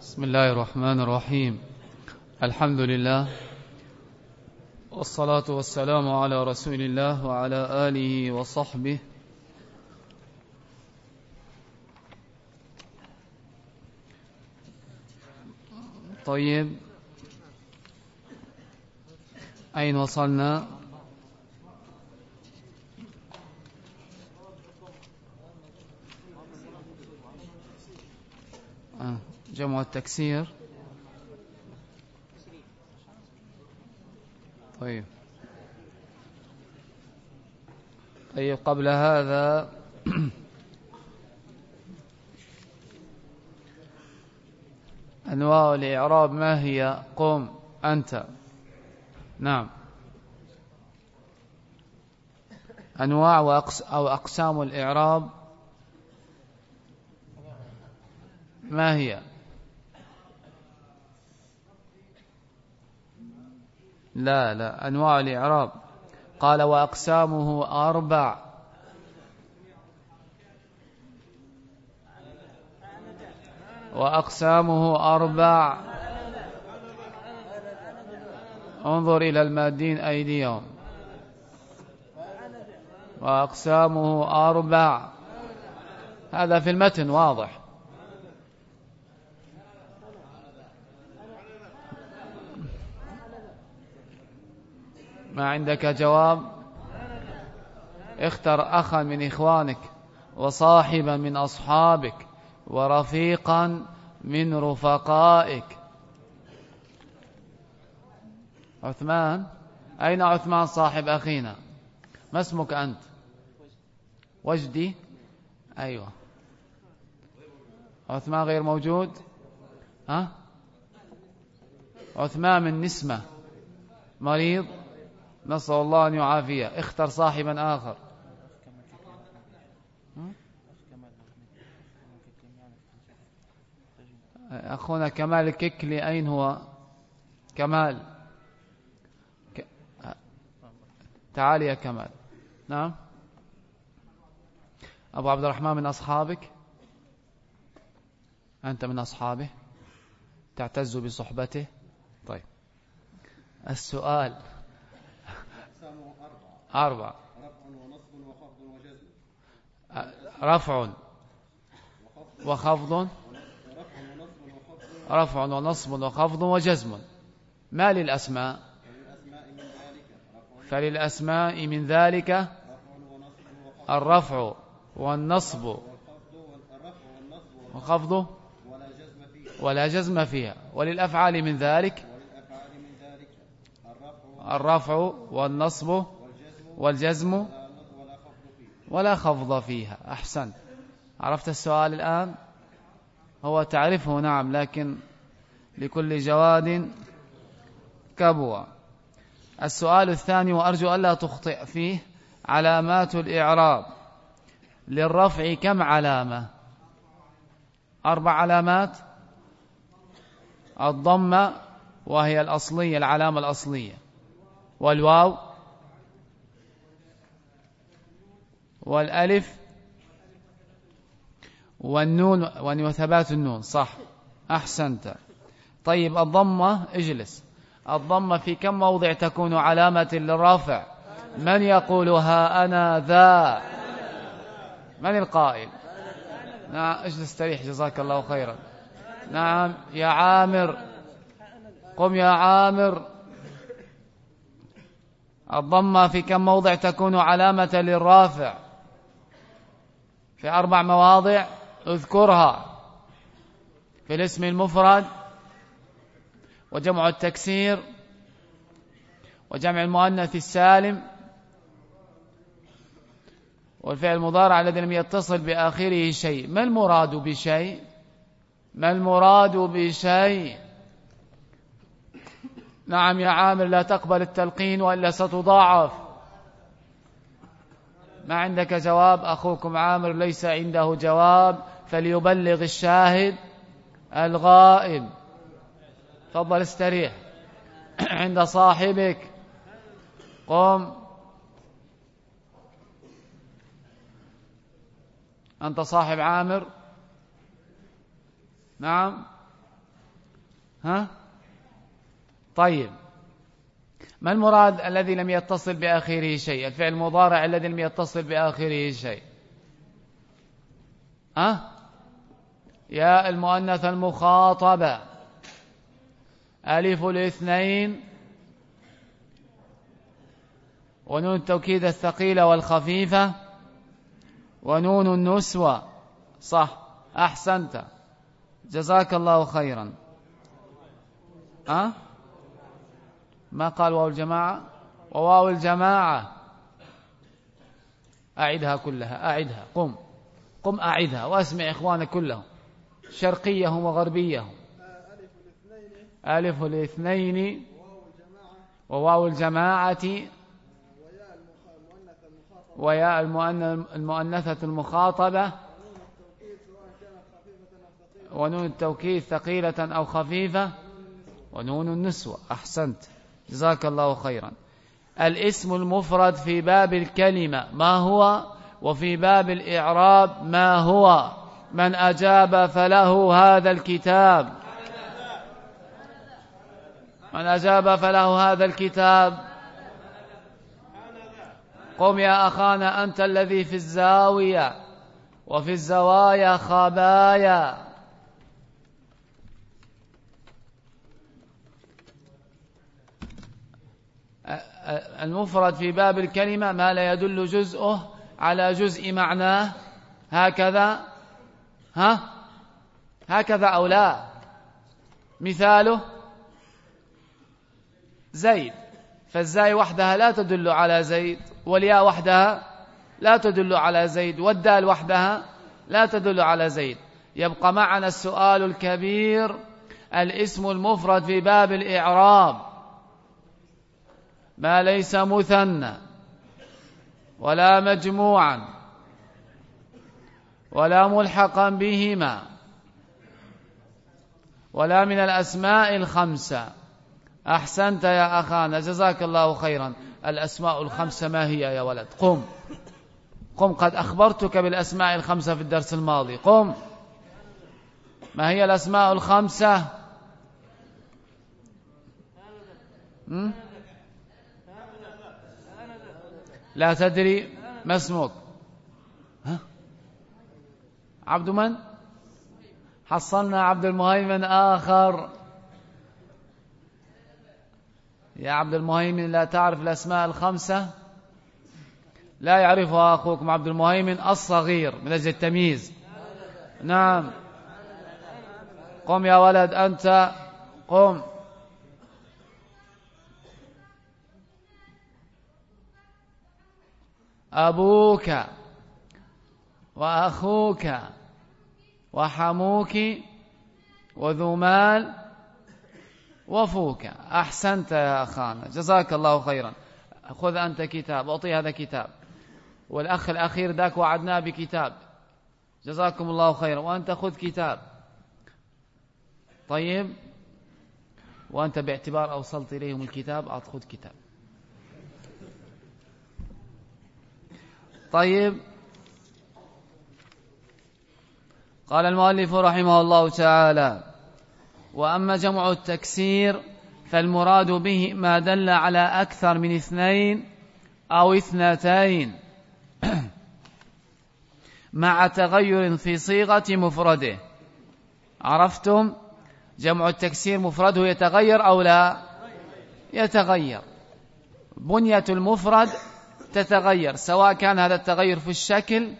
بسم الله الرحمن الرحيم. الحمد لله والصلاة والسلام على رسول الله وعلى آله وصحبه. طيب. أين وصلنا آه، جمع التكسير. طيب. طيب قبل هذا أنواع الإعراب ما هي؟ قم أنت. نعم. أنواع أو أقسام الإعراب ما هي؟ لا لا أنواع الإعراب. قال وأقسامه أربع. وأقسامه أربع. انظر إلى المادين أيديهم. وأقسامه أربع. هذا في المتن واضح. ما عندك جواب؟ اختر أخا من إخوانك وصاحبا من أصحابك ورفيقا من رفقائك. عثمان أين عثمان صاحب أخينا؟ ما اسمك أنت؟ وجدي؟ أيوة. عثمان غير موجود؟ ها؟ عثمان من نسمة. مريض؟ نسأل الله أن يعافيه. اختر صاحبا آخر. أخونا كمال الككلي أين هو؟ كمال. تعال يا كمال. نعم. أبو عبد الرحمن من أصحابك؟ أنت من أصحابه؟ تعتز بصحبته؟ طيب. السؤال. أربعة. رفع. وخفض. رفع ونصب وخفض وجزم. ما للأسماء؟ فللأسماء من ذلك الرفع والنصب. وخفض. ولا جزم فيها. وللأفعال من ذلك الرفع والنصب والجزم ولا خفض فيها. أحسن. عرفت السؤال الآن؟ هو تعرفه نعم لكن لكل جواد كبوة. السؤال الثاني وأرجو ألا تخطئ فيه علامات الإعراب. للرفع كم علامة؟ أربع علامات. الضمة وهي الأصلية العلامة الأصلية. والواو؟ والألف والنون وثبات النون صح. أحسنت. طيب الضمة اجلس. الضمة في كم موضع تكون علامة للرافع؟ من يقولها أنا ذا؟ من القائل؟ نعم اجلس استريح جزاك الله خيرا. نعم يا عامر. قم يا عامر. الضمة في كم موضع تكون علامة للرافع؟ في أربع مواضع اذكرها. في الاسم المفرد وجمع التكسير وجمع المؤنث السالم والفعل المضارع الذي لم يتصل بآخره شيء. ما المراد بشيء؟ ما المراد بشيء؟ نعم يا عامر لا تقبل التلقين وإلا ستضاعف. ما عندك جواب؟ أخوكم عامر ليس عنده جواب. فليبلغ الشاهد الغائب. تفضل استريح. عند صاحبك. قم. أنت صاحب عامر؟ نعم. ها؟ طيب. ما المراد الذي لم يتصل بآخره شيء؟ الفعل المضارع الذي لم يتصل بآخره شيء. أه؟ يا المؤنث المخاطبة ألف الاثنين. ونون التوكيد الثقيلة والخفيفة. ونون النسوة. صح. أحسنت. جزاك الله خيرا. أه؟ ما قال واو الجماعة؟ وواو الجماعة. أعدها كلها أعدها قم قم أعدها وأسمع إخوانك كلهم شرقيهم وغربيهم. ألف الاثنين وواو الجماعة وياء المؤنثة المخاطبة ونون التوكيد ثقيلة أو خفيفة ونون النسوة أحسنت. جزاك الله خيرا. الاسم المفرد في باب الكلمة ما هو؟ وفي باب الإعراب ما هو؟ من أجاب فله هذا الكتاب. من أجاب فله هذا الكتاب. قم يا أخانا أنت الذي في الزاوية وفي الزوايا خبايا. المفرد في باب الكلمة ما لا يدل جزءه على جزء معناه. هكذا. ها؟ هكذا أو لا. مثاله زيد. فالزاي وحدها لا تدل على زيد والياء وحدها لا تدل على زيد والدال وحدها لا تدل على زيد. يبقى معنا السؤال الكبير الاسم المفرد في باب الإعراب. ما ليس مثنى ولا مجموعا ولا ملحقا بهما ولا من الأسماء الخمسة. أحسنت يا أخانا جزاك الله خيرا. الأسماء الخمسة ما هي يا ولد؟ قم. قم قد أخبرتك بالأسماء الخمسة في الدرس الماضي. قم. ما هي الأسماء الخمسة؟ لا تدري ما اسمك. ها؟ عبد من؟ حصلنا عبد المهيمن آخر. يا عبد المهيمن لا تعرف الأسماء الخمسة؟ لا يعرفها أخوكم عبد المهيمن الصغير من أجل التمييز. نعم. قم يا ولد أنت قم. أبوك وأخوك وحموك وذو مال وفوك. أحسنت يا أخانا. جزاك الله خيرا. خذ أنت كتاب. أعطي هذا كتاب. والأخ الأخير ذاك وعدناه بكتاب. جزاكم الله خيرا. وأنت خذ كتاب. طيب. وأنت باعتبار أوصلت إليهم الكتاب أخذ كتاب. طيب. قال المؤلف رحمه الله تعالى وأما جمع التكسير فالمراد به ما دل على أكثر من اثنين أو اثنتين مع تغير في صيغة مفرده. عرفتم؟ جمع التكسير مفرده يتغير أو لا؟ يتغير. بنية المفرد تتغير سواء كان هذا التغير في الشكل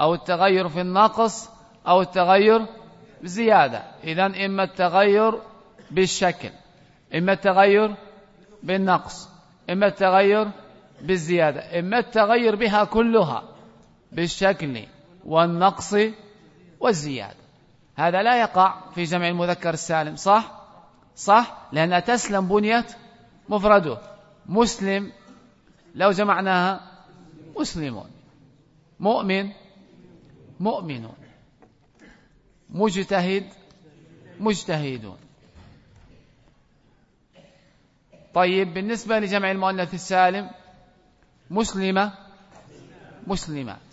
أو التغير في النقص أو التغير بزيادة إذا إما التغير بالشكل إما التغير بالنقص إما التغير بالزيادة إما التغير بها كلها بالشكل والنقص والزيادة هذا لا يقع في جمع المذكر السالم صح؟ صح؟ لأنها تسلم بنية مفرده مسلم لو جمعناها مسلمون. مؤمن مؤمنون. مجتهد مجتهدون. طيب بالنسبة لجمع المؤنث السالم مسلمة مسلمات.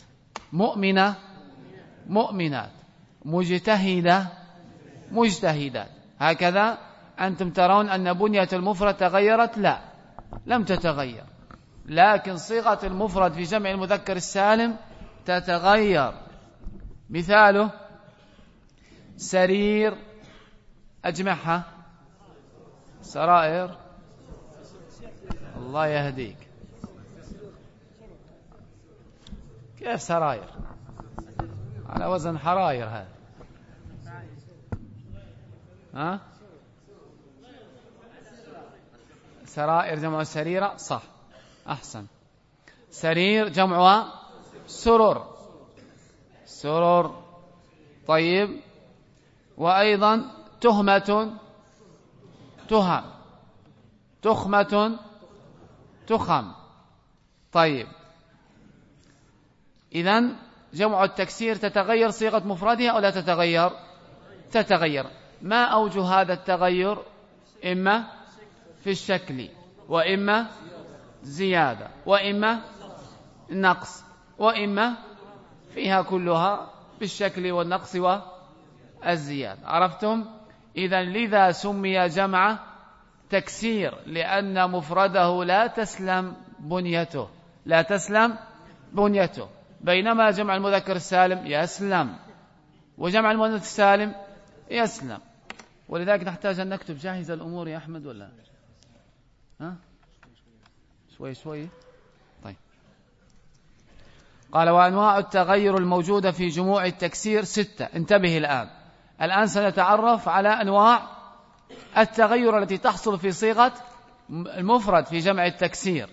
مؤمنة مؤمنات. مجتهدة مجتهدات. هكذا أنتم ترون أن بنية المفرد تغيرت؟ لا لم تتغير. لكن صيغة المفرد في جمع المذكر السالم تتغير. مثاله سرير أجمعها. سرائر. الله يهديك. كيف سراير على وزن حراير هذا ها؟ سرائر جمع سريرة صح. أحسن. سرير جمعها سرر سرر طيب. وأيضا تهمة. تهم تخمة. تخم. طيب. إذا جمع التكسير تتغير صيغة مفردها أو لا تتغير؟ تتغير. ما أوجه هذا التغير؟ إما في الشكل. وإما زيادة وإما نقص وإما فيها كلها بالشكل والنقص والزيادة. عرفتم؟ إذا لذا سمي جمع تكسير؟ لأن مفرده لا تسلم بنيته لا تسلم بنيته. بينما جمع المذكر السالم يسلم وجمع المؤنث السالم يسلم. ولذلك نحتاج أن نكتب جاهز الأمور يا أحمد ولا؟ ها؟ شوي شوي. طيب. قال وأنواع التغير الموجودة في جموع التكسير ستة. انتبه الآن. الآن سنتعرف على أنواع التغير التي تحصل في صيغة المفرد في جمع التكسير.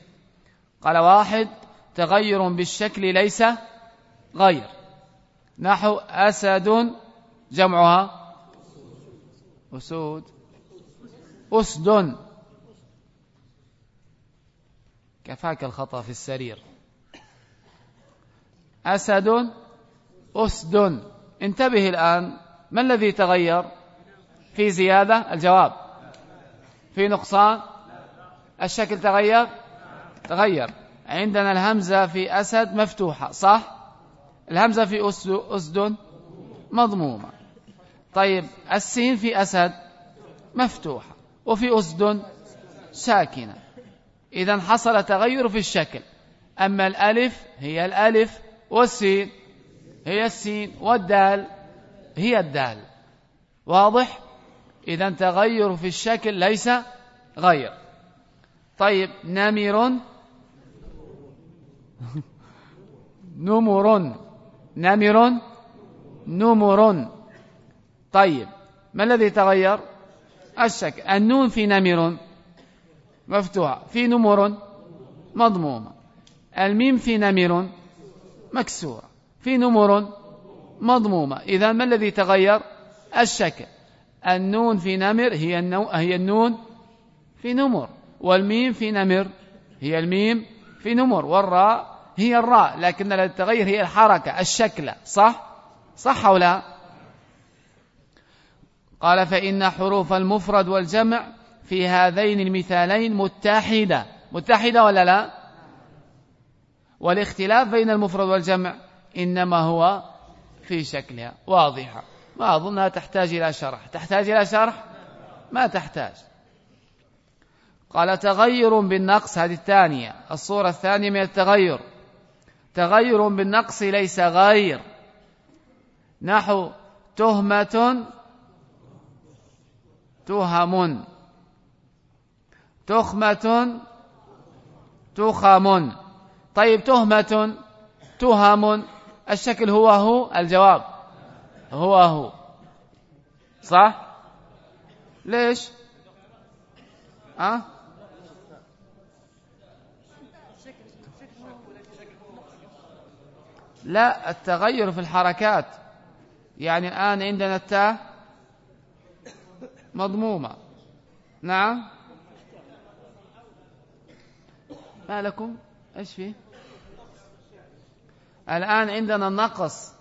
قال واحد تغير بالشكل ليس غير. نحو أسد جمعها. أسود. أسد. كفاك الخطأ في السرير. أسد أسد. انتبه الآن ما الذي تغير؟ في زيادة؟ الجواب. في نقصان؟ الشكل تغير؟ تغير. عندنا الهمزة في أسد مفتوحة صح؟ الهمزة في أسد مضمومة. طيب السين في أسد مفتوحة وفي أسد ساكنة. إذا حصل تغير في الشكل. أما الألف هي الألف والسين. هي السين والدال هي الدال. واضح؟ إذا تغير في الشكل ليس غير. طيب نمر نمر. نمر. نمر. طيب ما الذي تغير؟ الشكل. النون في نمر. مفتوحة. في نمر مضمومة. الميم في نمر مكسورة. في نمر مضمومة. إذا ما الذي تغير؟ الشكل. النون في نمر هي, النو هي النون في نمر والميم في نمر هي الميم في نمر والراء هي الراء. لكن الذي تغير هي الحركة. الشكل. صح؟ صح أو لا؟ قال فإن حروف المفرد والجمع في هذين المثالين متحدة. متحدة ولا لا؟ والاختلاف بين المفرد والجمع إنما هو في شكلها. واضحة. ما أظنها تحتاج إلى شرح. تحتاج إلى شرح؟ ما تحتاج. قال تغير بالنقص هذه الثانية. الصورة الثانية من التغير. تغير بالنقص ليس غير. نحو تهمة تهم تخمة تخم. طيب تهمة تهم. الشكل هو هو الجواب هو هو. صح؟ ليش؟ أه؟ لا التغير في الحركات. يعني الآن عندنا التاء مضمومة. نعم؟ ما لكم إيش فيه؟ الآن عندنا النقص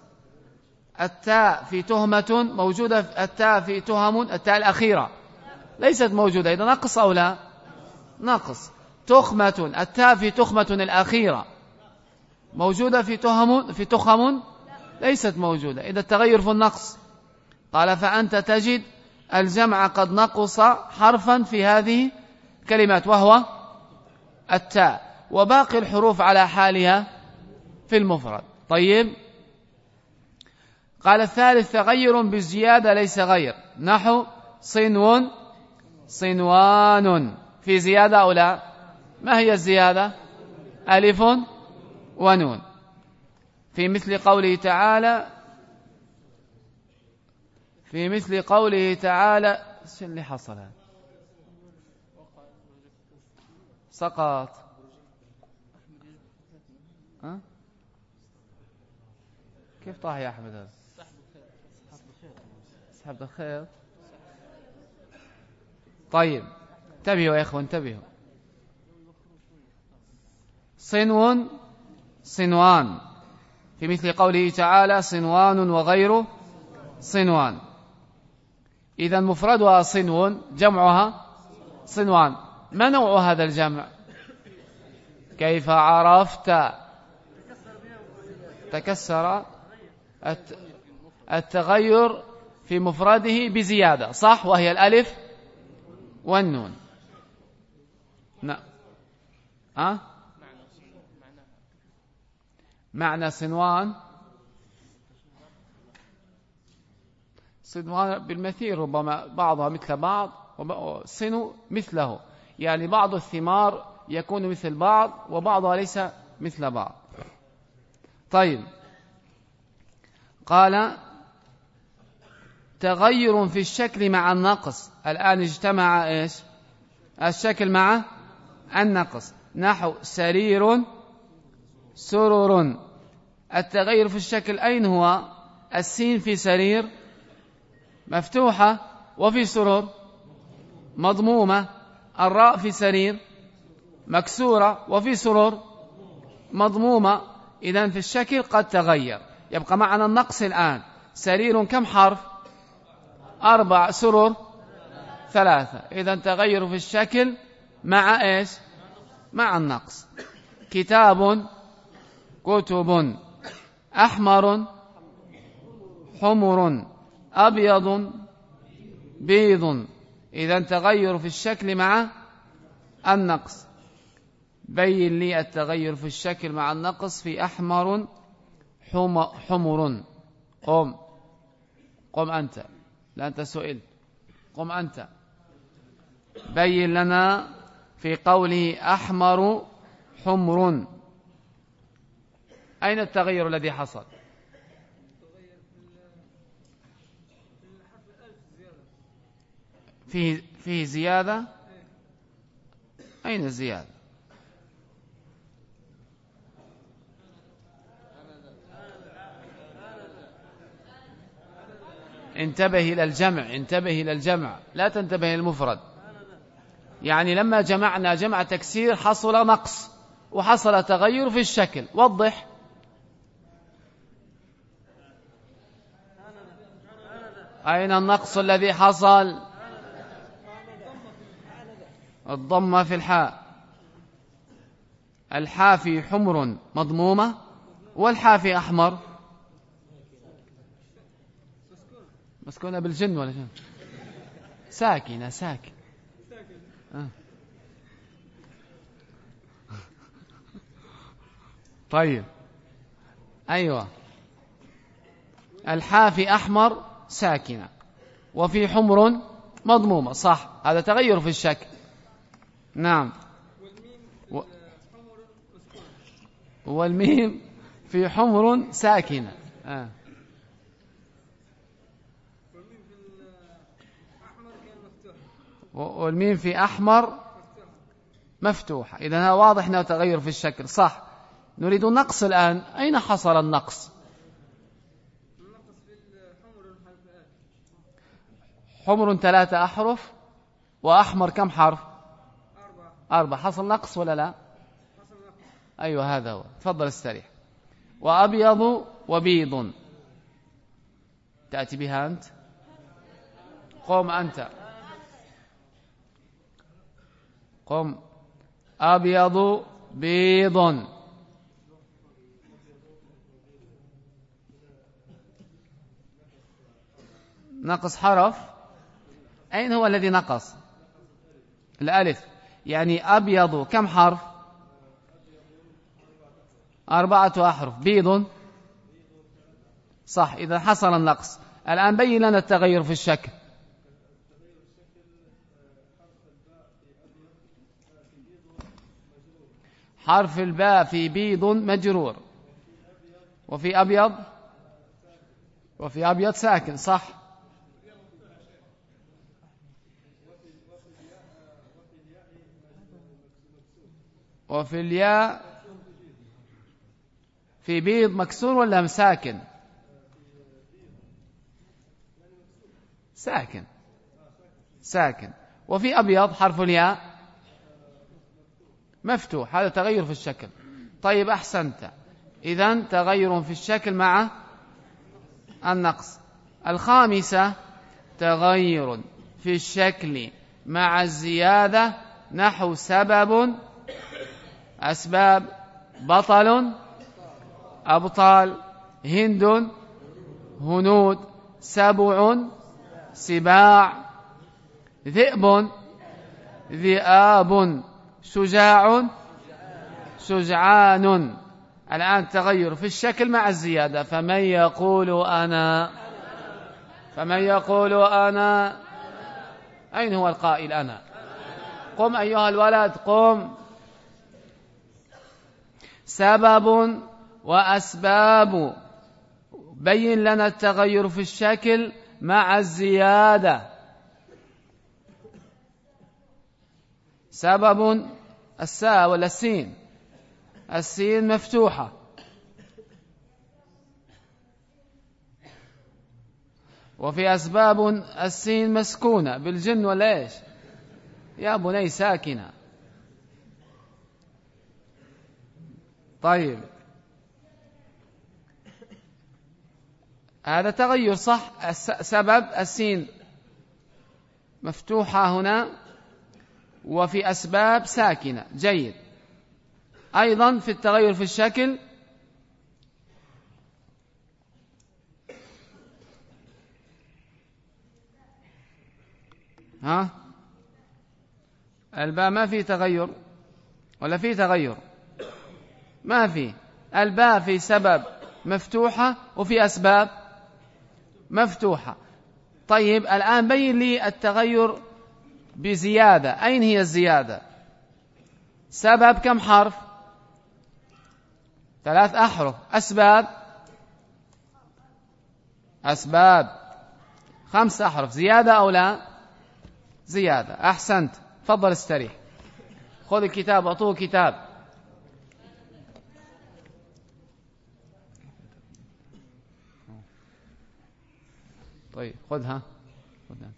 التاء في تهمة موجودة التاء في تهم التاء الأخيرة. ليست موجودة. إذا نقص أو لا؟ نقص. تخمة. التاء في تخمة الأخيرة. موجودة في تهم في تخم؟ ليست موجودة. إذا التغير في النقص. قال فأنت تجد الجمع قد نقص حرفا في هذه الكلمات وهو التاء. وباقي الحروف على حالها في المفرد. طيب. قال الثالث تغير بالزيادة ليس غير. نحو صنو صنوان. في زيادة أو لا؟ ما هي الزيادة؟ ألف ونون. في مثل قوله تعالى في مثل قوله تعالى شو اللي حصل سقط؟ كيف طاح يا أحمد هذا؟ سحب الخيط طيب انتبهوا يا إخوة انتبهوا. صنو صنوان. في مثل قوله تعالى صنوان وغير صنوان. إذا مفردها صنو جمعها صنوان. ما نوع هذا الجمع؟ كيف عرفت؟ تكسر. التغير في مفرده بزيادة صح؟ وهي الألف والنون. نعم أه؟ معنى صنوان. صنوان بالمثير ربما بعضها مثل بعض صنو مثله. يعني بعض الثمار يكون مثل بعض وبعضها ليس مثل بعض. طيب. قال تغير في الشكل مع النقص. الآن اجتمع إيش؟ الشكل مع النقص. نحو سرير سرر. التغير في الشكل أين هو؟ السين في سرير مفتوحة وفي سرر مضمومة. الراء في سرير مكسورة وفي سرر مضمومة. إذا في الشكل قد تغير. يبقى معنا النقص الآن. سرير كم حرف؟ أربع. سرر ثلاثة. إذا تغير في الشكل مع إيش؟ مع النقص. كتاب كتب. أحمر حمر. أبيض بيض. إذا تغير في الشكل مع النقص. بين لي التغير في الشكل مع النقص في أحمر حمر. قم. قم أنت. لا أنت سئلت. قم أنت. بين لنا في قوله أحمر حمر. أين التغير الذي حصل؟ فيه, فيه زيادة؟ أين الزيادة؟ انتبه إلى الجمع انتبه إلى الجمع لا تنتبه المفرد. يعني لما جمعنا جمع تكسير حصل نقص وحصل تغير في الشكل وضح. أين النقص الذي حصل؟ الضمة في الحاء. الحاء في حمر مضمومة والحاء في أحمر. مسكونة بالجن ولا شنو؟ ساكنة ساكن آه. طيب. أيوة. الحاء في أحمر ساكنة وفي حمر مضمومة صح. هذا تغير في الشكل. نعم. و... والميم في حمر ساكنة. آه. والميم في أحمر مفتوحة. إذا هذا واضح أنه تغير في الشكل. صح. نريد النقص الآن. أين حصل النقص؟ حمر ثلاثة أحرف وأحمر كم حرف؟ أربعة حصل نقص ولا لا؟ أيوة هذا هو. تفضل استريح. وأبيض وبيض. تأتي بها أنت؟ قوم أنت. قم أبيض بيض. نقص حرف. أين هو الذي نقص؟ الألف. يعني أبيض كم حرف؟ أربعة أحرف. بيض. صح إذا حصل النقص. الآن بين لنا التغير في الشكل. حرف الباء في بيض مجرور. وفي أبيض؟ وفي أبيض ساكن صح؟ وفي الياء في بيض مكسور ولا مساكن؟ ساكن. ساكن. وفي أبيض حرف الياء؟ مفتوح. هذا تغير في الشكل. طيب أحسنت. إذا تغير في الشكل مع النقص. الخامسة تغير في الشكل مع الزيادة نحو سبب أسباب بطل أبطال هند هنود سبع سباع ذئب ذئاب شجاع شجعان. الآن تغير في الشكل مع الزيادة. فمن يقول أنا؟ فمن يقول أنا؟ أين هو القائل أنا؟ قم أيها الولد قم. سبب وأسباب. بين لنا التغير في الشكل مع الزيادة. سبب الساء ولا السين؟ السين مفتوحة. وفي أسباب السين مسكونة. بالجن ولا إيش؟ يا بني ساكنة. طيب. هذا تغير صح؟ سبب السين. مفتوحة هنا وفي أسباب ساكنة. جيد. أيضا في التغير في الشكل. ها؟ الباء ما في تغير ولا في تغير؟ ما في. الباء في سبب مفتوحة وفي أسباب مفتوحة. طيب الآن بين لي التغير بزيادة. أين هي الزيادة؟ سبب كم حرف؟ ثلاث أحرف. أسباب؟ أسباب. خمس أحرف. زيادة أو لا؟ زيادة. أحسنت. تفضل استريح. خذ الكتاب أعطوه كتاب. طيب خذها خذها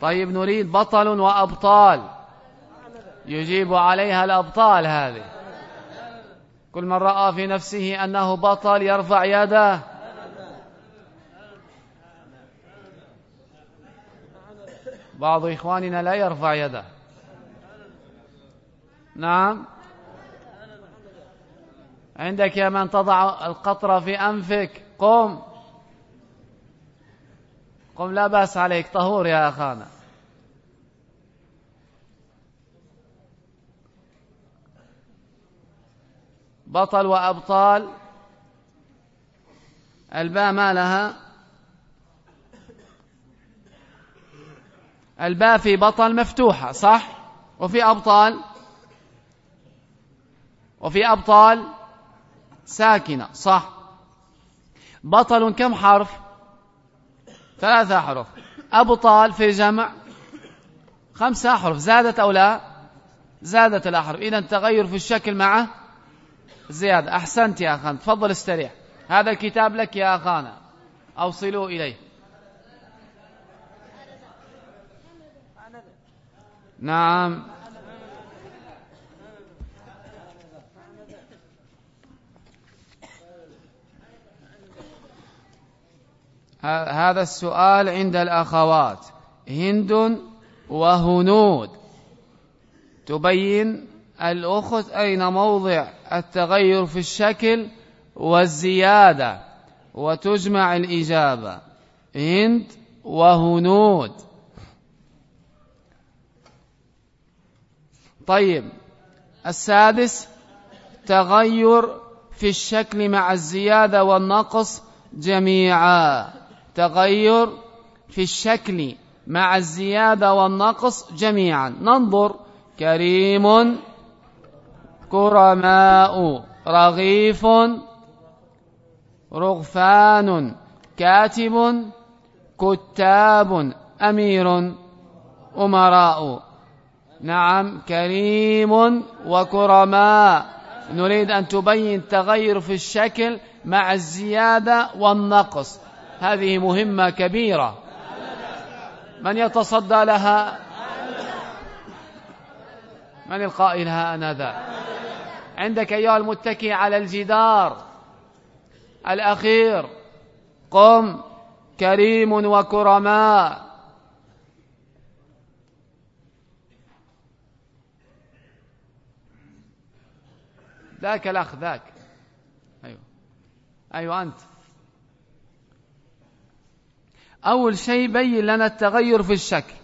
طيب نريد بطل وأبطال. يجيب عليها الأبطال هذه. كل من رأى في نفسه أنه بطل يرفع يده. بعض إخواننا لا يرفع يده. نعم. عندك يا من تضع القطرة في أنفك. قم قم لا بأس عليك طهور يا أخانا. بطل وأبطال. الباء ما لها؟ الباء في بطل مفتوحة صح؟ وفي أبطال؟ وفي أبطال ساكنة صح؟ بطل كم حرف؟ ثلاثة أحرف أبطال في جمع خمسة أحرف زادت أو لا؟ زادت الأحرف. إذا تغير في الشكل معه زيادة. أحسنت يا أخان. تفضل استريح. هذا الكتاب لك يا أخانا. أوصلوا إليه. نعم. هذا السؤال عند الأخوات. هند وهنود. تبين الأخت أين موضع التغير في الشكل والزيادة وتجمع الإجابة. هند وهنود. طيب السادس تغير في الشكل مع الزيادة والنقص جميعا. تغير في الشكل مع الزيادة والنقص جميعا. ننظر. كريم. كرماء. رغيف. رغفان. كاتب. كتاب. أمير. أمراء. نعم. كريم. وكرماء. نريد أن تبين تغير في الشكل مع الزيادة والنقص. هذه مهمة كبيرة. من يتصدى لها؟ من القائل ها أنا ذا عندك أيها المتكي على الجدار. الأخير. قم. كريم وكرماء. ذاك الأخ ذاك. أيوة. أيوة أنت. أول شيء بين لنا التغير في الشكل.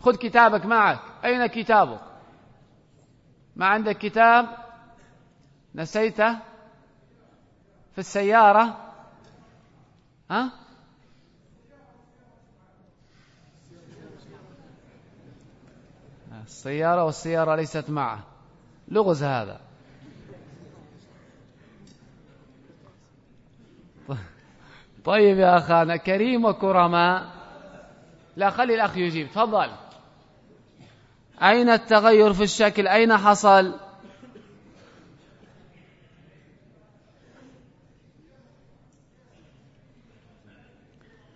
خذ كتابك معك. أين كتابك؟ ما عندك كتاب نسيته في السيارة؟ ها؟ السيارة والسيارة ليست معه. لغز هذا. طيب يا أخانا كريم وكرماء. لا خلي الأخ يجيب. تفضل. أين التغير في الشكل؟ أين حصل؟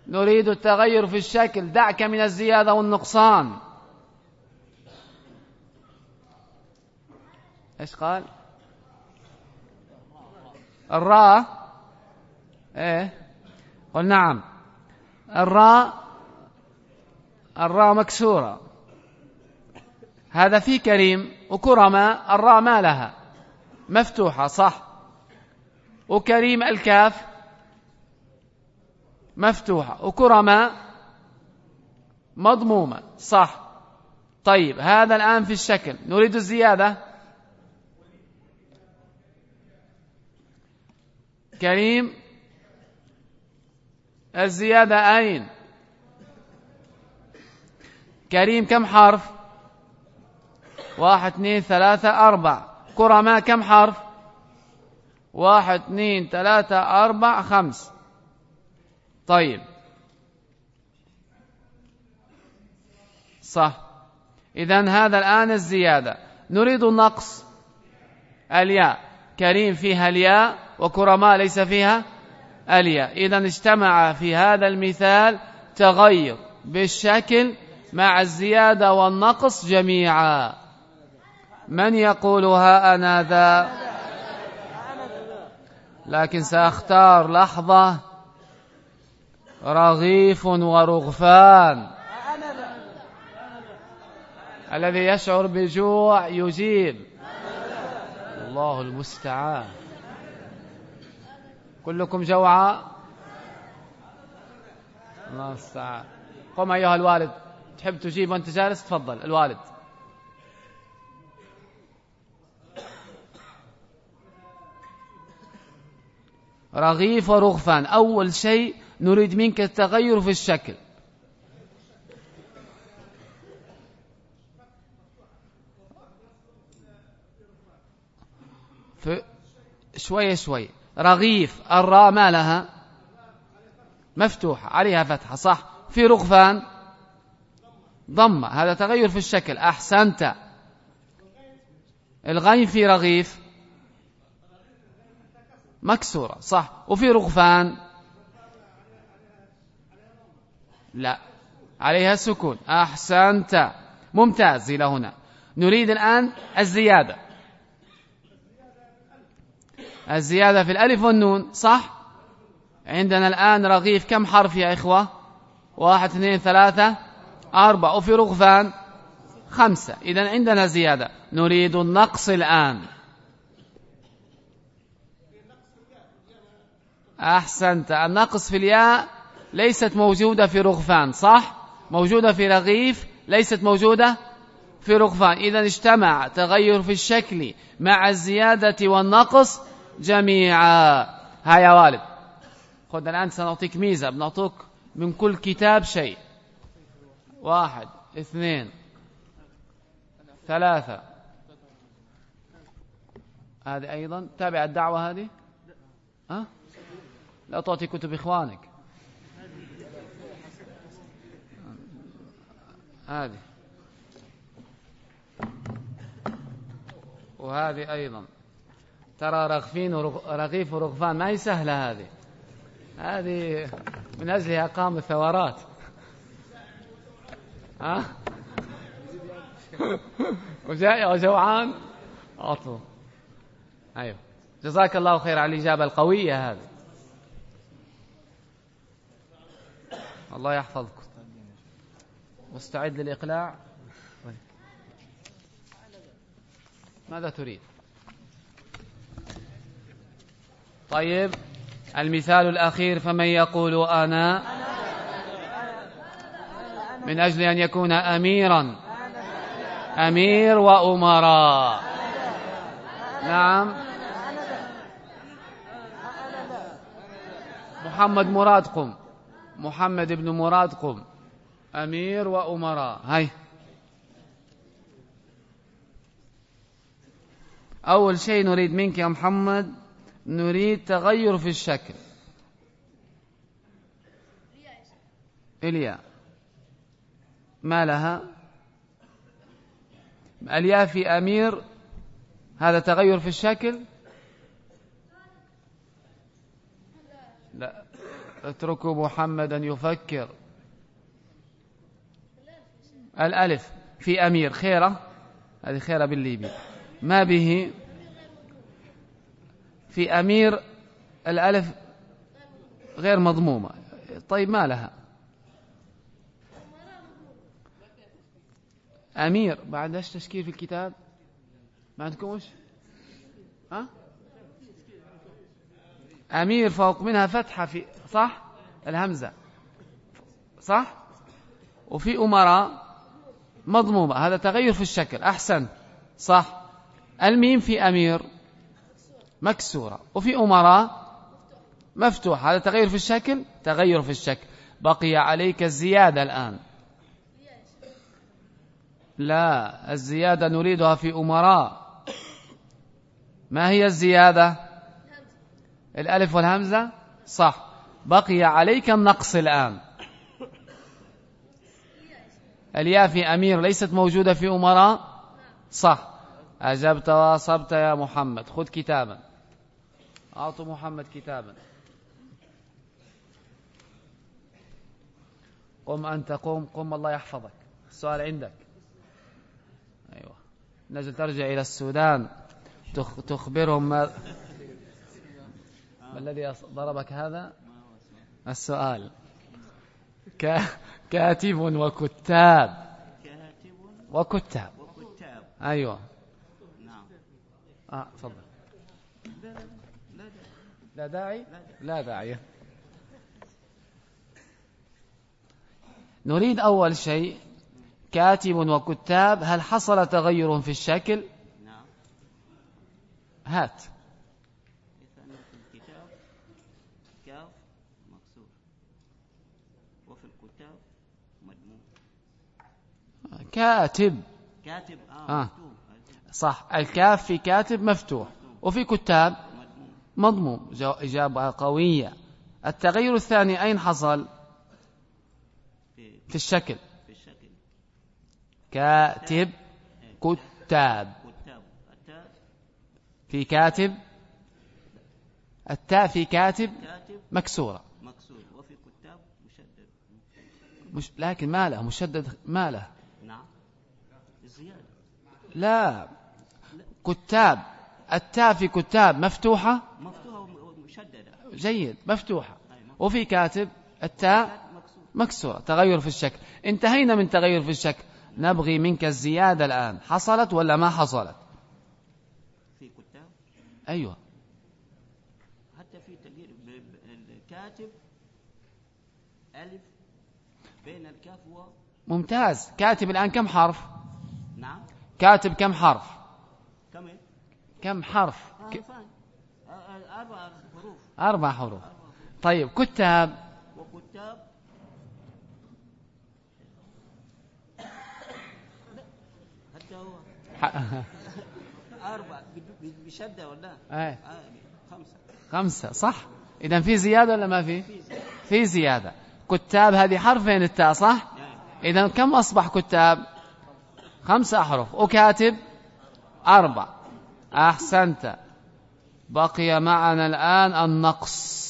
نريد التغير في الشكل. دعك من الزيادة والنقصان. إيش قال؟ الراء. إيه؟ قل نعم. الراء الراء مكسورة. هذا في كريم وكرماء الراء ما لها. مفتوحة صح. وكريم الكاف مفتوحة. وكرماء مضمومة صح. طيب هذا الآن في الشكل. نريد الزيادة. كريم الزيادة أين؟ كريم كم حرف؟ واحد اثنين ثلاثة أربع كرماء كم حرف؟ واحد اثنين ثلاثة أربع خمس. طيب. صح. إذا هذا الآن الزيادة. نريد النقص. الياء. كريم فيها الياء وكرماء ليس فيها الياء. إذا اجتمع في هذا المثال تغير بالشكل مع الزيادة والنقص جميعا. من يقولها أنا ذا؟ لكن سأختار لحظة. رغيف ورغفان. الذي يشعر بجوع يجيب. الله المستعان. كلكم جوعى الله المستعان. قم أيها الوالد. تحب تجيب وأنت جالس؟ تفضل. الوالد. رغيف ورغفان. أول شيء نريد منك التغير في الشكل. في شوية شوية. رغيف الراء ما لها؟ مفتوحة عليها فتحة صح؟ في رغفان؟ ضمة هذا تغير في الشكل أحسنت. الغين في رغيف؟ مكسورة صح؟ وفي رغفان؟ لا عليها سكون أحسنت. ممتاز إلى هنا. نريد الآن الزيادة. الزيادة في الألف والنون صح؟ عندنا الآن رغيف كم حرف يا إخوة؟ واحد اثنين ثلاثة أربعة. وفي رغفان خمسة. إذا عندنا زيادة. نريد النقص الآن. أحسنت. النقص في الياء ليست موجودة في رغفان صح؟ موجودة في رغيف ليست موجودة في رغفان. إذا اجتمع تغير في الشكل مع الزيادة والنقص جميعا. ها يا والد. خذ الآن سنعطيك ميزة. بنعطيك من كل كتاب شيء. واحد اثنين ثلاثة. هذه أيضا. تابع الدعوة هذه؟ ها؟ لا تعطي كتب إخوانك. هذه. وهذه أيضا. ترى رغفين ورغيف ورغفان ما هي سهلة هذه. هذه من أجلها قام الثورات. ها؟ وجوعان؟ أطول. أيوه. جزاك الله خير على الإجابة القوية هذه. الله يحفظكم. مستعد للإقلاع؟ ماذا تريد؟ طيب المثال الأخير فمن يقول أنا من أجل أن يكون أميرا أمير وأمراء. نعم. محمد مراد قم. محمد بن مراد قم. أمير وأمراء. هاي. أول شيء نريد منك يا محمد نريد تغير في الشكل. إلياء. ما لها؟ الياء في أمير هذا تغير في الشكل؟ لا. اتركوا محمدا يفكر. الألف في أمير خيرة؟ هذه خيرة بالليبي. ما به؟ في أمير الألف غير مضمومة. طيب ما لها؟ أمير بعد إيش تشكيل في الكتاب؟ ما عندكمش ها؟ أمير فوق منها فتحة في صح؟ الهمزة. صح؟ وفي أمراء مضمومة. هذا تغير في الشكل. أحسن. صح. الميم في أمير. مكسورة. وفي أمراء مفتوح هذا تغير في الشكل؟ تغير في الشكل. بقي عليك الزيادة الآن. لا الزيادة نريدها في أمراء. ما هي الزيادة؟ الألف والهمزة؟ صح. بقي عليك النقص الآن. الياء في أمير ليست موجودة في أمراء؟ صح. أجبت وأصبت يا محمد. خذ كتابا. أعطوا محمد كتابا. قم أنت قم قم الله يحفظك. السؤال عندك. أيوة. نجل ترجع إلى السودان. تخبرهم ما, ما الذي ضربك هذا؟ السؤال. كاتب وكتاب. وكتاب. أيوة. نعم. آه تفضل. لا داعي؟ لا داعي. نريد أول شيء كاتب وكتاب هل حصل تغير في الشكل؟ نعم. هات. كاتب. كاتب آه, آه. صح. الكاف في كاتب مفتوح. وفي كتاب مضموم إجابة قوية. التغير الثاني أين حصل؟ في الشكل. كاتب كتاب. في كاتب؟ التاء في كاتب مكسورة. وفي كتاب مشدد مش لكن ما له مشدد ما له. نعم. الزيادة لا. كتاب. التاء في كتاب مفتوحة؟ مفتوحة ومشددة. جيد مفتوحة. وفي كاتب التاء مكسورة. تغير في الشكل. انتهينا من تغير في الشكل. نبغي منك الزيادة الآن. حصلت ولا ما حصلت؟ في كتاب؟ أيوة. حتى في تغيير الكاتب ألف بين الكاف و ممتاز. كاتب الآن كم حرف؟ نعم. كاتب كم حرف؟ كم حرف؟ آه ك... آه، آه، أربع حروف. أربع حروف. طيب كتاب. وكتاب. حتى هو. أربع. بشدة ولا؟ إيه. خمسة. خمسة صح. إذا في زيادة ولا ما في؟ في زيادة. كتاب هذه حرفين التاء صح؟ يعني إذا كم أصبح كتاب؟ خمسة أحرف وكاتب أربع. أحسنت. بقي معنا الآن النقص.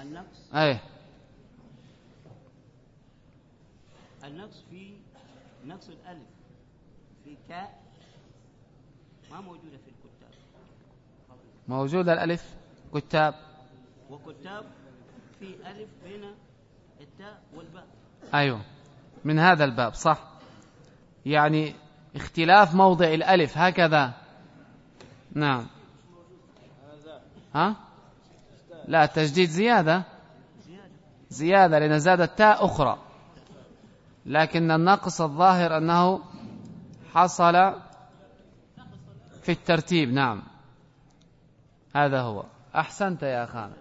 النقص؟ أيه. النقص في نقص الألف. في كاء ما موجودة في الكتاب. موجود الألف. كتاب. وكتاب في ألف بين التاء والباء. أيوه. من هذا الباب صح. يعني اختلاف موضع الألف هكذا. نعم. ها؟ لا تجديد زيادة. زيادة لأن زادت تاء أخرى. لكن النقص الظاهر أنه حصل في الترتيب. نعم. هذا هو. أحسنت يا أخانا.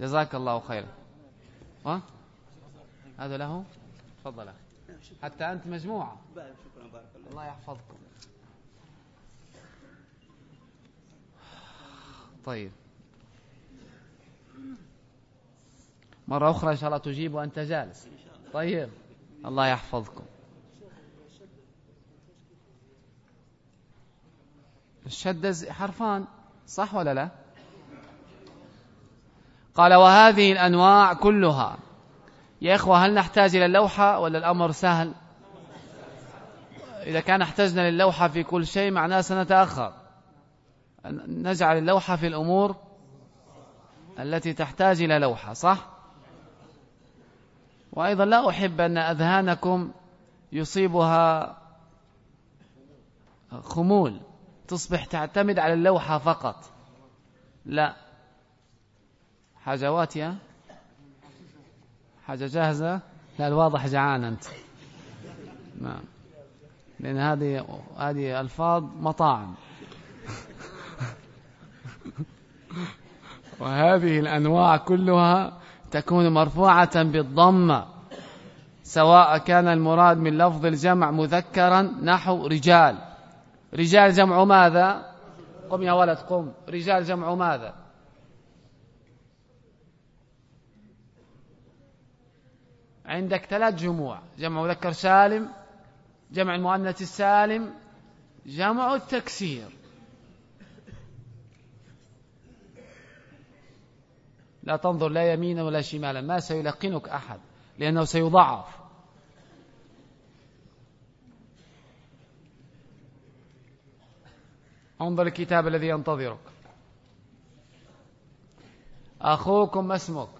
جزاك الله خيرا؟ هذا له؟ تفضل. أخي حتى أنت مجموعة. بارك الله الله يحفظكم طيب. مرة أخرى إن شاء الله تجيب وأنت جالس. طيب. الله يحفظكم. الشدة ز- حرفان. صح ولا لا؟ قال وهذه الأنواع كلها. يا إخوة هل نحتاج إلى اللوحة ولا الأمر سهل؟ إذا كان احتجنا للوحة في كل شيء معناه سنتأخر. نجعل اللوحة في الأمور التي تحتاج إلى لوحة صح؟ وأيضا لا أحب أن أذهانكم يصيبها خمول تصبح تعتمد على اللوحة فقط. لا. حاجة واتية؟ حاجة جاهزة؟ لا الواضح جعان أنت. نعم. لأن هذه هذه ألفاظ مطاعم. وهذه الأنواع كلها تكون مرفوعة بالضمة سواء كان المراد من لفظ الجمع مذكرا نحو رجال. رجال جمع ماذا؟ قم يا ولد قم. رجال جمع ماذا؟ عندك ثلاث جموع جمع مذكر سالم جمع المؤنث السالم جمع التكسير. لا تنظر لا يمينا ولا شمالا ما سيلقنك أحد لأنه سيضعف. انظر الكتاب الذي ينتظرك. أخوكم ما اسمك؟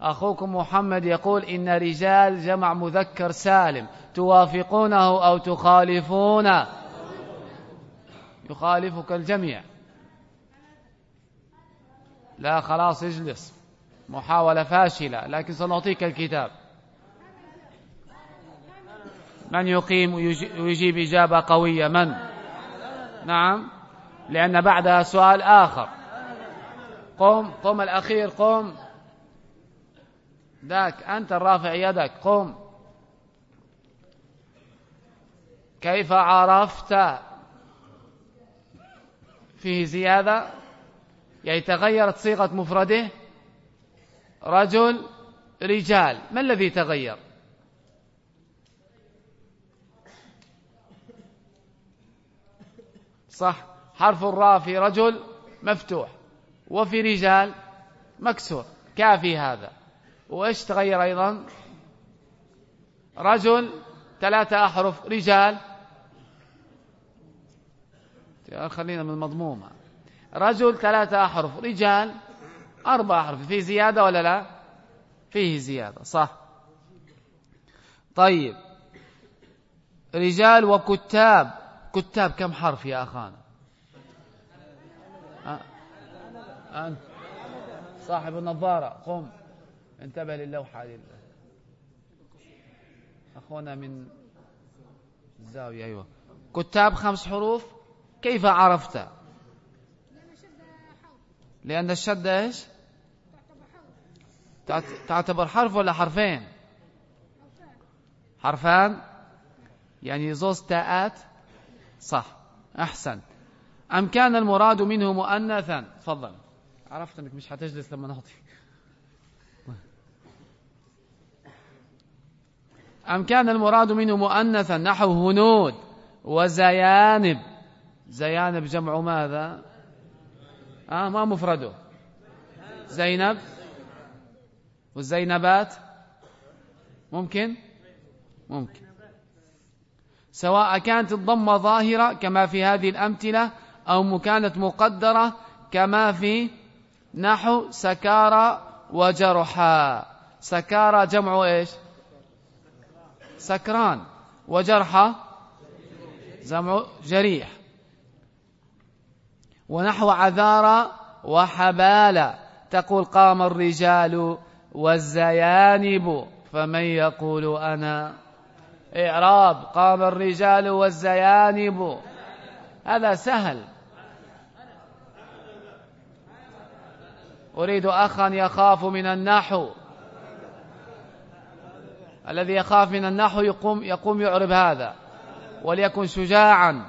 أخوكم محمد يقول إن رجال جمع مذكر سالم توافقونه أو تخالفونه؟ يخالفك الجميع. لا خلاص اجلس. محاولة فاشلة لكن سنعطيك الكتاب. من يقيم ويجيب إجابة قوية؟ من؟ نعم. لأن بعدها سؤال آخر. قم قم الأخير قم. ذاك أنت الرافع يدك قم. كيف عرفت فيه زيادة؟ يعني تغيرت صيغة مفرده؟ رجل رجال. ما الذي تغير؟ صح. حرف الراء في رجل مفتوح وفي رجال مكسور. كافي هذا. وإيش تغير أيضا؟ رجل ثلاثة أحرف رجال. خلينا من المضمومة رجل ثلاثة أحرف رجال. أربع أحرف فيه زيادة ولا لا؟ فيه زيادة صح. طيب. رجال وكتاب. كتاب كم حرف يا أخانا؟ أنت. صاحب النظارة قم. انتبه للوحة أخونا من الزاوية أيوة. كتاب خمس حروف كيف عرفت؟ لأن الشدة إيش؟ تعتبر حرف ولا حرفين؟ حرفان. يعني زوز تاءات؟ صح. أحسن. أم كان المراد منه مؤنثا؟ تفضل. عرفت أنك مش حتجلس لما نعطي أم كان المراد منه مؤنثا نحو هنود وزيانب؟ زيانب جمع ماذا؟ آه ما مفرده. زينب؟ والزينبات؟ ممكن؟ ممكن. سواء كانت الضمة ظاهرة كما في هذه الأمثلة أو كانت مقدرة كما في نحو سكارى وجرحى. سكارى جمع إيش؟ سكران وجرحى جريح ونحو عذارى وحبالة تقول قام الرجال والزيانب فمن يقول أنا؟ إعراب قام الرجال والزيانب. هذا سهل. أريد أخا يخاف من النحو. الذي يخاف من النحو يقوم, يقوم يعرب هذا وليكن شجاعا.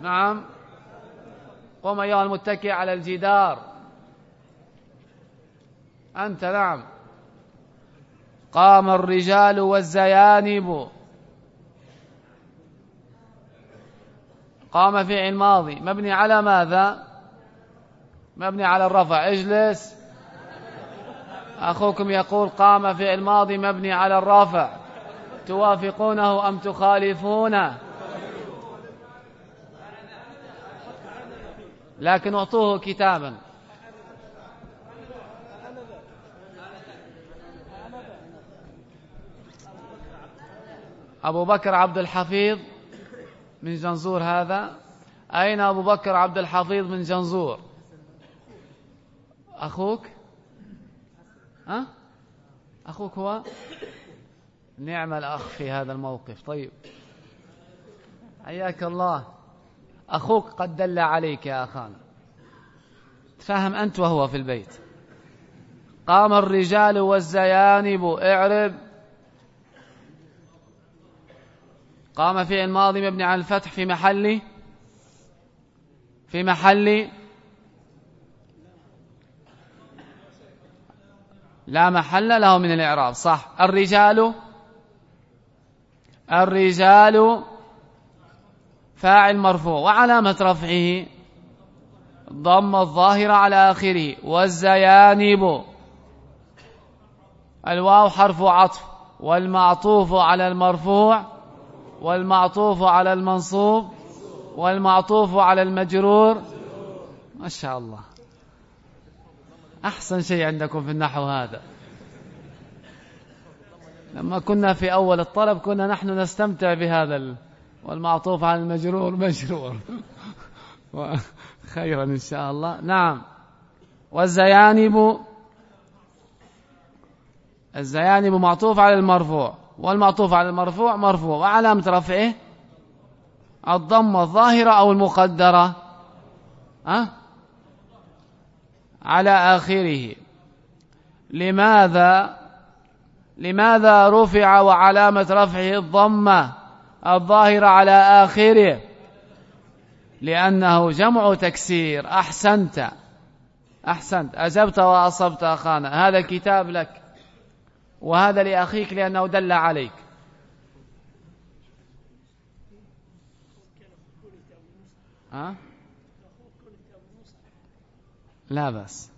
نعم. قم أيها المتكئ على الجدار. أنت نعم. قام الرجال والزيانب. قام فعل ماضي. مبني على ماذا؟ مبني على الرفع. اجلس. أخوكم يقول قام فعل ماضي مبني على الرفع توافقونه أم تخالفونه؟ لكن أعطوه كتابا. أبو بكر عبد الحفيظ من جنزور هذا. أين أبو بكر عبد الحفيظ من جنزور؟ أخوك؟ ها؟ أخوك هو؟ نعم الأخ في هذا الموقف. طيب. حياك الله. أخوك قد دل عليك يا أخانا. تفهم أنت وهو في البيت. قام الرجال والزيانب اعرب. قام في الماضي مبني على الفتح في محل. في محل. لا محل له من الإعراب صح. الرجال الرجال فاعل مرفوع وعلامة رفعه ضم الظاهر على آخره. والزيانب الواو حرف عطف والمعطوف على المرفوع والمعطوف على المنصوب والمعطوف على المجرور. ما شاء الله. أحسن شيء عندكم في النحو هذا. لما كنا في أول الطلب كنا نحن نستمتع بهذا ال... والمعطوف على المجرور مجرور. خيرا إن شاء الله. نعم. والزيانب الزيانب معطوف على المرفوع. والمعطوف على المرفوع مرفوع. وعلامة رفعه الضمة الظاهرة أو المقدرة. أه؟ على آخره. لماذا؟ لماذا رفع وعلامة رفعه الضمة الظاهرة على آخره؟ لأنه جمع تكسير. أحسنت. أحسنت. أجبت وأصبت أخانا. هذا كتاب لك. وهذا لأخيك لأنه دل عليك. ها؟ لا بس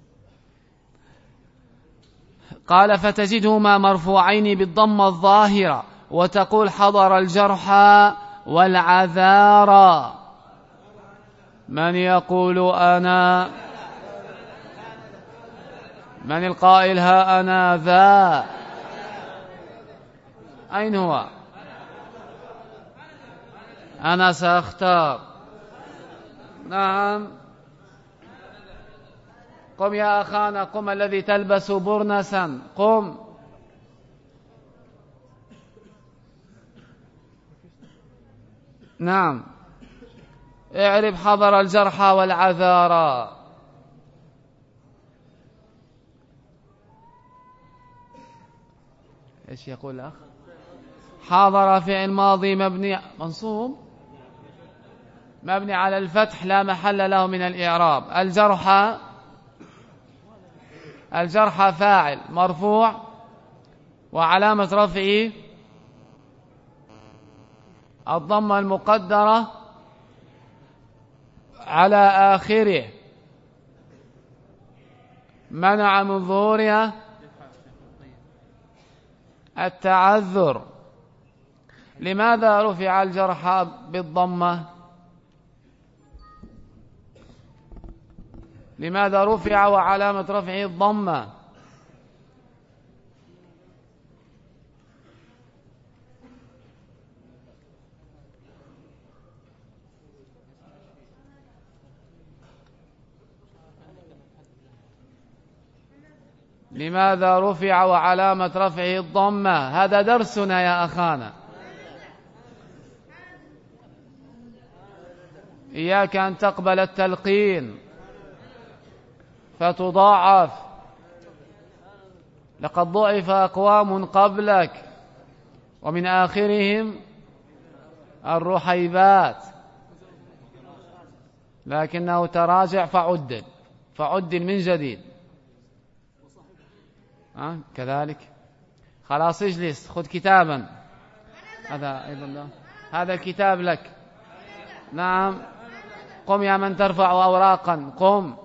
قال فتجدهما مرفوعين بالضمة الظاهرة وتقول حضر الجرحى والعذارى من يقول أنا؟ من القائل ها أنا ذا أين هو؟ أنا سأختار. نعم. قم يا أخانا قم الذي تلبس برنسا. قم. نعم. اعرف حضر الجرحى والعذارى. إيش يقول الأخ؟ حاضر فعل ماضي مبني منصوب؟ مبني على الفتح لا محل له من الإعراب. الجرحى الجرحى فاعل مرفوع وعلامة رفعه الضمة المقدرة على آخره. منع من ظهورها التعذر. لماذا رفع الجرح بالضمة؟ لماذا رفع وعلامة رفعه الضمة لماذا رفع وعلامة رفعه الضمة هذا درسنا يا أخانا. إياك أن تقبل التلقين. فتضاعف. لقد ضعف أقوام قبلك ومن آخرهم الرحيبات. لكنه تراجع فعدل فعدل من جديد. أه؟ كذلك. خلاص اجلس خذ كتابا. هذا أيضا هذا الكتاب لك. نعم. قم يا من ترفع أوراقا. قم.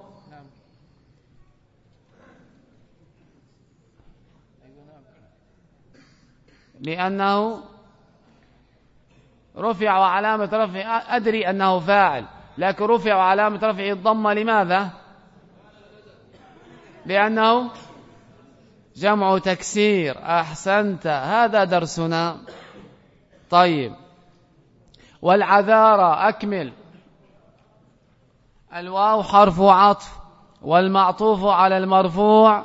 لأنه رفع وعلامة رفع أدري أنه فاعل لكن رفع وعلامة رفعه الضمة لماذا؟ لأنه جمع تكسير أحسنت هذا درسنا. طيب والعذارى أكمل. الواو حرف عطف والمعطوف على المرفوع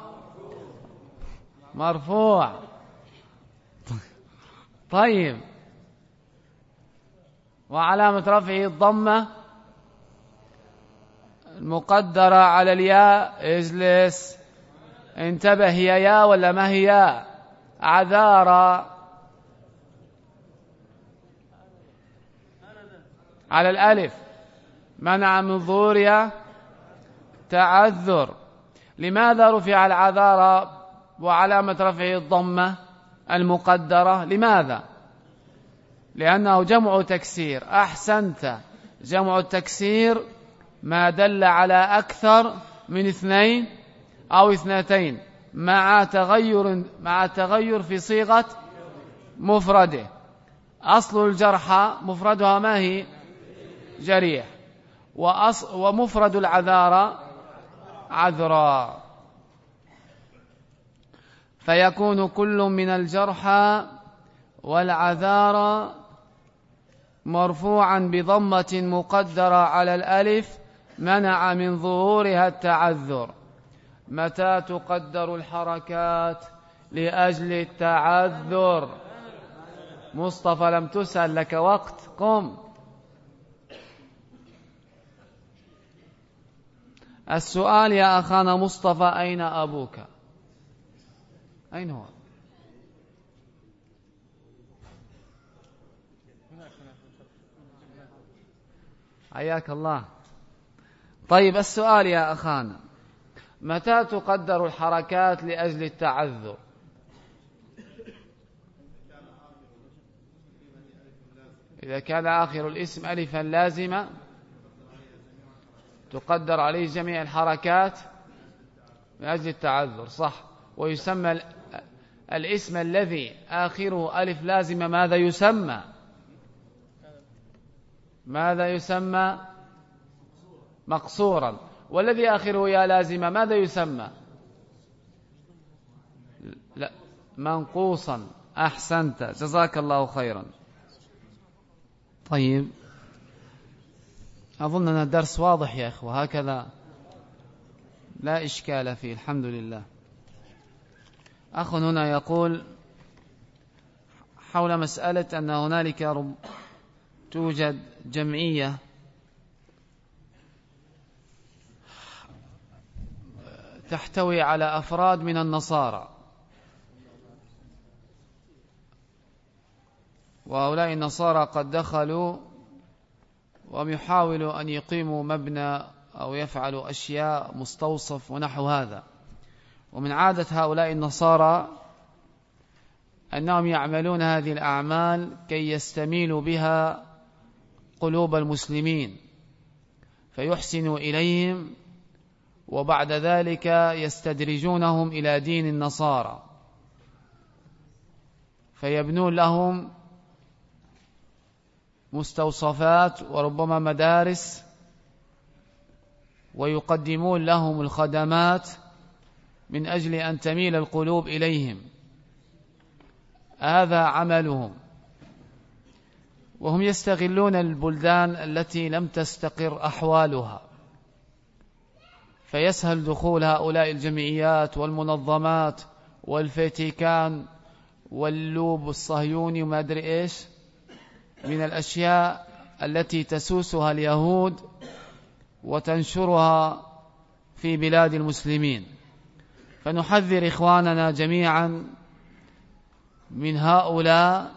مرفوع. طيب. وعلامة رفعه الضمة المقدرة على الياء. اجلس. انتبه هي يا ولا ما هي عذارى. على الألف. منع من ظهورها تعذر. لماذا رفع العذارى؟ وعلامة رفعه الضمة. المقدرة. لماذا؟ لأنه جمع تكسير. أحسنت. جمع التكسير ما دل على أكثر من اثنين أو اثنتين مع تغير مع تغير في صيغة مفرده. أصل الجرحى مفردها ما هي؟ جريح. ومفرد العذارى عذرا فيكون كل من الجرحى والعذارى مرفوعا بضمة مقدرة على الألف منع من ظهورها التعذر. متى تقدر الحركات لأجل التعذر؟ مصطفى لم تسأل لك وقت. قم. السؤال يا أخانا مصطفى أين أبوك؟ أين هو؟ حياك الله. طيب السؤال يا أخانا متى تقدر الحركات لأجل التعذر؟ إذا كان آخر الاسم ألفا لازمة تقدر عليه جميع الحركات من أجل التعذر صح. ويسمى الاسم الذي آخره ألف لازمة ماذا يسمى؟ ماذا يسمى؟ مقصورا. والذي آخره يا لازمة ماذا يسمى؟ لا منقوصا. أحسنت. جزاك الله خيرا. طيب. أظن أن الدرس واضح يا إخوة. هكذا لا إشكال فيه. الحمد لله. أخ هنا يقول حول مسألة أن هنالك رب توجد جمعية. تحتوي على أفراد من النصارى. وهؤلاء النصارى قد دخلوا وهم يحاولوا أن يقيموا مبنى أو يفعلوا أشياء مستوصف ونحو هذا. ومن عادة هؤلاء النصارى أنهم يعملون هذه الأعمال كي يستميلوا بها قلوب المسلمين فيحسنوا إليهم وبعد ذلك يستدرجونهم إلى دين النصارى. فيبنون لهم مستوصفات وربما مدارس ويقدمون لهم الخدمات من أجل أن تميل القلوب إليهم. هذا عملهم. وهم يستغلون البلدان التي لم تستقر أحوالها. فيسهل دخول هؤلاء الجمعيات والمنظمات والفيتيكان واللوب الصهيوني وما أدري إيش من الأشياء التي تسوسها اليهود وتنشرها في بلاد المسلمين. فنحذر إخواننا جميعا من هؤلاء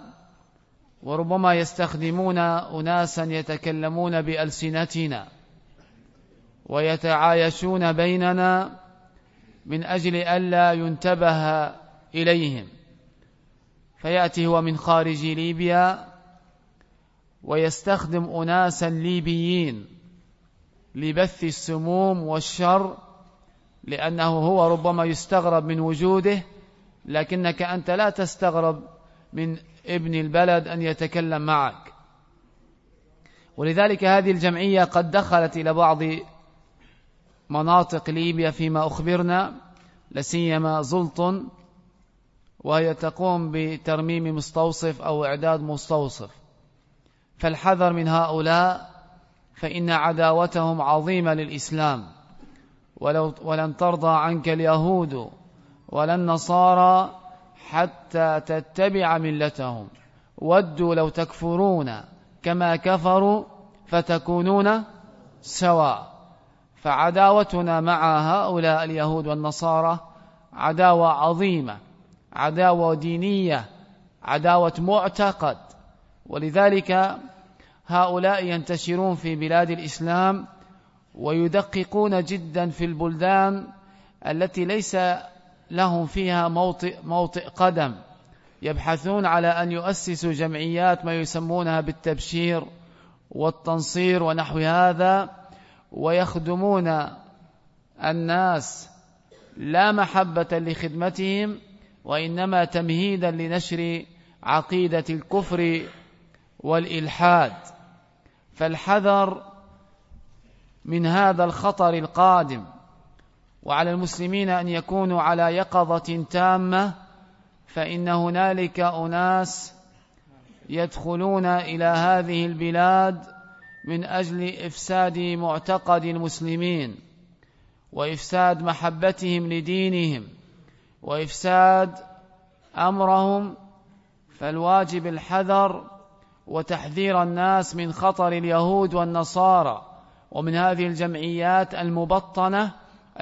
وربما يستخدمون أناسا يتكلمون بألسنتنا ويتعايشون بيننا من أجل ألا ينتبه إليهم. فيأتي هو من خارج ليبيا ويستخدم أناسا ليبيين لبث السموم والشر لأنه هو ربما يستغرب من وجوده لكنك أنت لا تستغرب من ابن البلد أن يتكلم معك. ولذلك هذه الجمعية قد دخلت إلى بعض مناطق ليبيا فيما أخبرنا لسيما زلطن وهي تقوم بترميم مستوصف أو إعداد مستوصف. فالحذر من هؤلاء فإن عداوتهم عظيمة للإسلام. ولو ولن ترضى عنك اليهود ولا النصارى حتى تتبع ملتهم. ودوا لو تكفرون كما كفروا فتكونون سواء. فعداوتنا مع هؤلاء اليهود والنصارى عداوة عظيمة عداوة دينية عداوة معتقد. ولذلك هؤلاء ينتشرون في بلاد الإسلام ويدققون جدا في البلدان التي ليس لهم فيها موطئ, موطئ قدم. يبحثون على أن يؤسسوا جمعيات ما يسمونها بالتبشير والتنصير ونحو هذا ويخدمون الناس لا محبة لخدمتهم وإنما تمهيدا لنشر عقيدة الكفر والإلحاد. فالحذر من هذا الخطر القادم وعلى المسلمين أن يكونوا على يقظة تامة فإن هنالك أناس يدخلون إلى هذه البلاد من أجل إفساد معتقد المسلمين وإفساد محبتهم لدينهم وإفساد أمرهم فالواجب الحذر وتحذير الناس من خطر اليهود والنصارى. ومن هذه الجمعيات المبطنة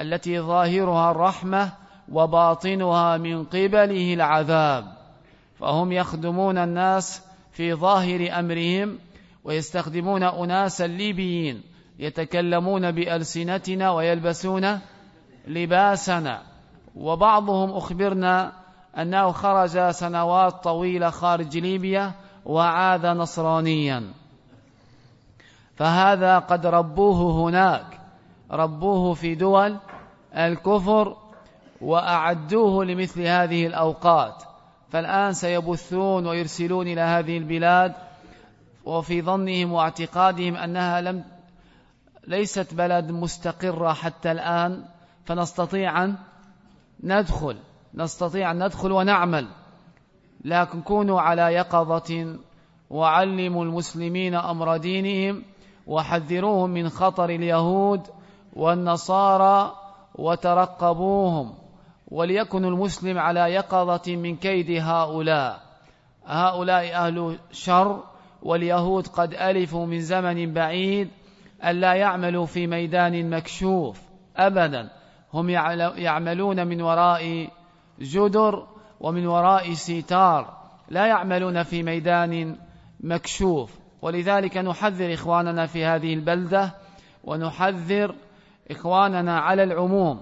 التي ظاهرها الرحمة وباطنها من قبله العذاب فهم يخدمون الناس في ظاهر أمرهم ويستخدمون أناسا ليبيين يتكلمون بألسنتنا ويلبسون لباسنا. وبعضهم أخبرنا أنه خرج سنوات طويلة خارج ليبيا وعاد نصرانيا. فهذا قد ربوه هناك ربوه في دول الكفر وأعدوه لمثل هذه الأوقات. فالآن سيبثون ويرسلون إلى هذه البلاد وفي ظنهم واعتقادهم أنها لم ليست بلد مستقرة حتى الآن فنستطيع أن ندخل نستطيع أن ندخل ونعمل. لكن كونوا على يقظة وعلموا المسلمين أمر دينهم وحذروهم من خطر اليهود والنصارى وترقبوهم وليكن المسلم على يقظة من كيد هؤلاء. هؤلاء أهل شر واليهود قد ألفوا من زمن بعيد ألا يعملوا في ميدان مكشوف أبدا. هم يعملون من وراء جدر ومن وراء ستار. لا يعملون في ميدان مكشوف. ولذلك نحذر إخواننا في هذه البلدة ونحذر إخواننا على العموم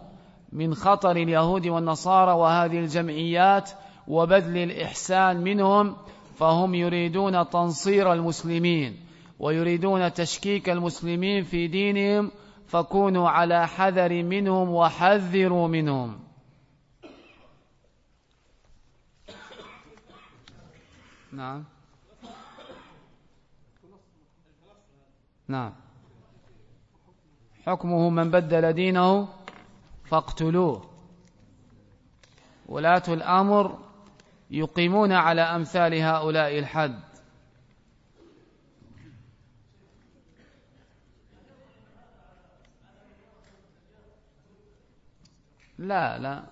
من خطر اليهود والنصارى وهذه الجمعيات وبذل الإحسان منهم فهم يريدون تنصير المسلمين ويريدون تشكيك المسلمين في دينهم فكونوا على حذر منهم وحذروا منهم. نعم. نعم. حكمه من بدل دينه فاقتلوه. ولاة الأمر يقيمون على أمثال هؤلاء الحد. لا لا.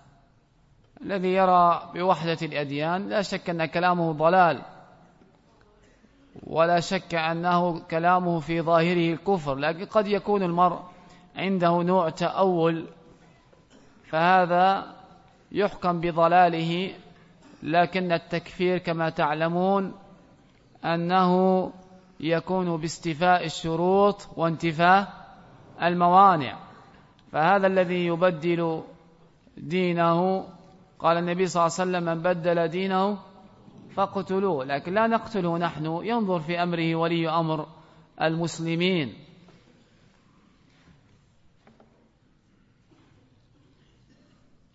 الذي يرى بوحدة الأديان لا شك أن كلامه ضلال. ولا شك أنه كلامه في ظاهره الكفر لكن قد يكون المرء عنده نوع تأول فهذا يحكم بضلاله لكن التكفير كما تعلمون أنه يكون باستفاء الشروط وانتفاء الموانع. فهذا الذي يبدل دينه قال النبي صلى الله عليه وسلم من بدل دينه فاقتلوه لكن لا نقتله نحن. ينظر في أمره ولي أمر المسلمين.